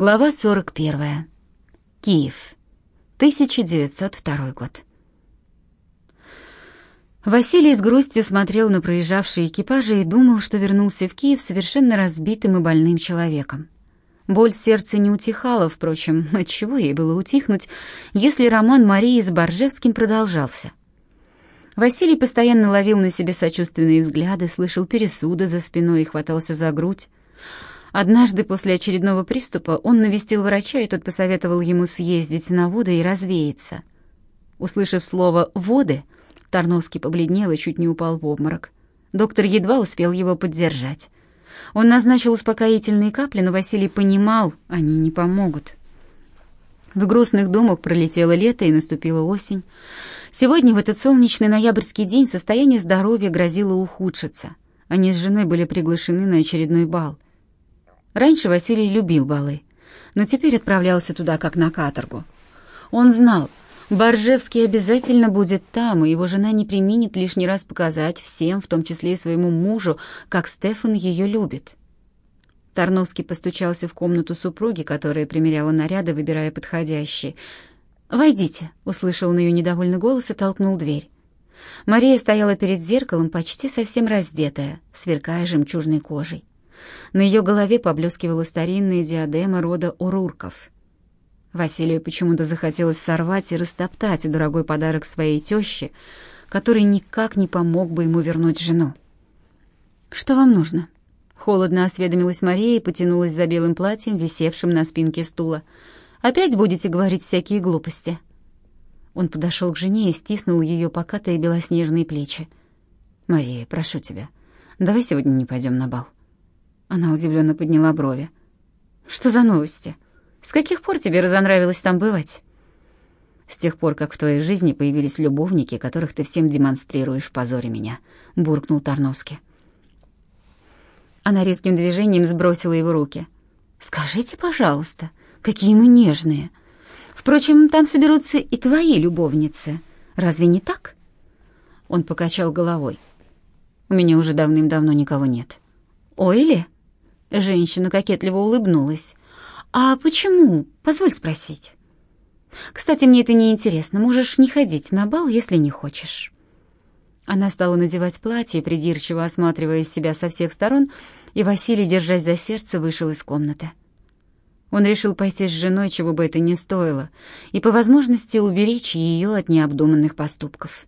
Глава 41. Киев. 1902 год. Василий с грустью смотрел на проезжавшие экипажи и думал, что вернулся в Киев совершенно разбитым и больным человеком. Боль в сердце не утихала, впрочем, отчего ей было утихнуть, если роман Марии с Боржевским продолжался. Василий постоянно ловил на себе сочувственные взгляды, слышал пересуды за спиной и хватался за грудь. Однажды после очередного приступа он навестил врача, и тот посоветовал ему съездить на воды и развеяться. Услышав слово «воды», Тарновский побледнел и чуть не упал в обморок. Доктор едва успел его поддержать. Он назначил успокоительные капли, но Василий понимал, они не помогут. В грустных думах пролетело лето и наступила осень. Сегодня, в этот солнечный ноябрьский день, состояние здоровья грозило ухудшиться. Они с женой были приглашены на очередной бал — Раньше Василий любил балы, но теперь отправлялся туда как на каторгу. Он знал, Боржевский обязательно будет там, и его жена не применит лишний раз показать всем, в том числе и своему мужу, как Стефан ее любит. Тарновский постучался в комнату супруги, которая примеряла наряды, выбирая подходящие. «Войдите», — услышал он ее недовольный голос и толкнул дверь. Мария стояла перед зеркалом, почти совсем раздетая, сверкая жемчужной кожей. На ее голове поблескивала старинная диадема рода Урурков. Василию почему-то захотелось сорвать и растоптать дорогой подарок своей теще, который никак не помог бы ему вернуть жену. «Что вам нужно?» Холодно осведомилась Мария и потянулась за белым платьем, висевшим на спинке стула. «Опять будете говорить всякие глупости?» Он подошел к жене и стиснул ее покатые белоснежные плечи. «Мария, прошу тебя, давай сегодня не пойдем на бал». Она удивленно подняла брови. «Что за новости? С каких пор тебе разонравилось там бывать?» «С тех пор, как в твоей жизни появились любовники, которых ты всем демонстрируешь, позоре меня», — буркнул Тарновский. Она резким движением сбросила его руки. «Скажите, пожалуйста, какие мы нежные. Впрочем, там соберутся и твои любовницы. Разве не так?» Он покачал головой. «У меня уже давным-давно никого нет». «Ойли?» Женщина кокетливо улыбнулась. «А почему? Позволь спросить». «Кстати, мне это не интересно. Можешь не ходить на бал, если не хочешь». Она стала надевать платье, придирчиво осматривая себя со всех сторон, и Василий, держась за сердце, вышел из комнаты. Он решил пойти с женой, чего бы это ни стоило, и по возможности уберечь ее от необдуманных поступков.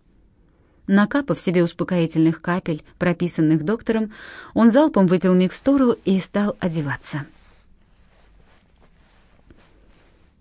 Накапав себе успокоительных капель, прописанных доктором, он залпом выпил микстуру и стал одеваться.